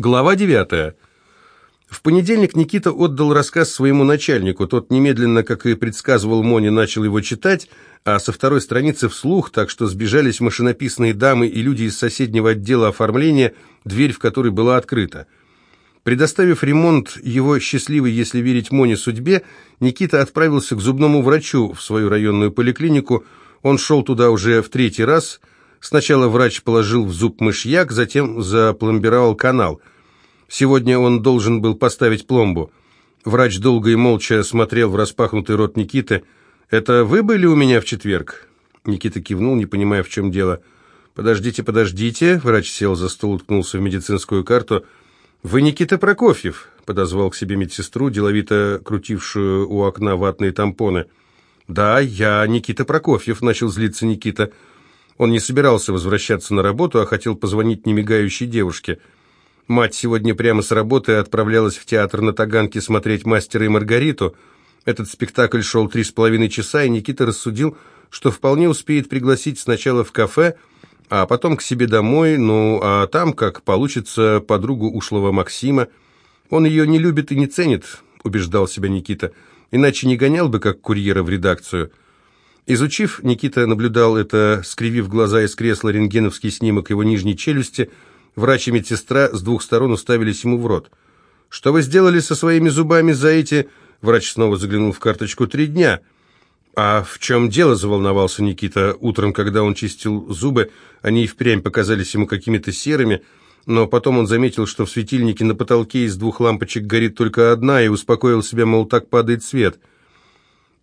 Глава 9. В понедельник Никита отдал рассказ своему начальнику. Тот немедленно, как и предсказывал Моне, начал его читать, а со второй страницы вслух, так что сбежались машинописные дамы и люди из соседнего отдела оформления, дверь в которой была открыта. Предоставив ремонт его счастливой, если верить Моне, судьбе, Никита отправился к зубному врачу в свою районную поликлинику. Он шел туда уже в третий раз – Сначала врач положил в зуб мышьяк, затем запломбировал канал. Сегодня он должен был поставить пломбу. Врач долго и молча смотрел в распахнутый рот Никиты. «Это вы были у меня в четверг?» Никита кивнул, не понимая, в чем дело. «Подождите, подождите». Врач сел за стол, уткнулся в медицинскую карту. «Вы Никита Прокофьев», — подозвал к себе медсестру, деловито крутившую у окна ватные тампоны. «Да, я Никита Прокофьев», — начал злиться Никита. Он не собирался возвращаться на работу, а хотел позвонить немигающей девушке. Мать сегодня прямо с работы отправлялась в театр на Таганке смотреть «Мастера и Маргариту». Этот спектакль шел три с половиной часа, и Никита рассудил, что вполне успеет пригласить сначала в кафе, а потом к себе домой, ну, а там, как получится, подругу ушлого Максима. Он ее не любит и не ценит, убеждал себя Никита, иначе не гонял бы, как курьера в редакцию. Изучив, Никита наблюдал это, скривив глаза из кресла рентгеновский снимок его нижней челюсти, врач и медсестра с двух сторон уставились ему в рот. «Что вы сделали со своими зубами за эти...» Врач снова заглянул в карточку «три дня». «А в чем дело?» – заволновался Никита. Утром, когда он чистил зубы, они и впрямь показались ему какими-то серыми, но потом он заметил, что в светильнике на потолке из двух лампочек горит только одна, и успокоил себя, мол, так падает свет –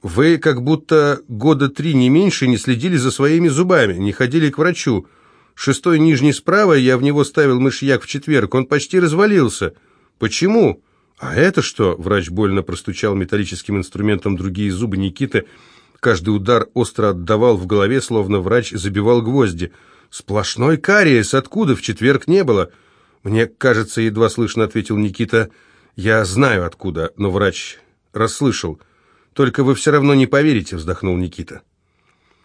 вы как будто года три не меньше не следили за своими зубами, не ходили к врачу. Шестой нижний справа, я в него ставил мышьяк в четверг, он почти развалился. Почему? А это что? Врач больно простучал металлическим инструментом другие зубы Никиты. Каждый удар остро отдавал в голове, словно врач забивал гвозди. Сплошной кариес, откуда в четверг не было? Мне кажется, едва слышно ответил Никита. Я знаю откуда, но врач расслышал. «Только вы все равно не поверите», — вздохнул Никита.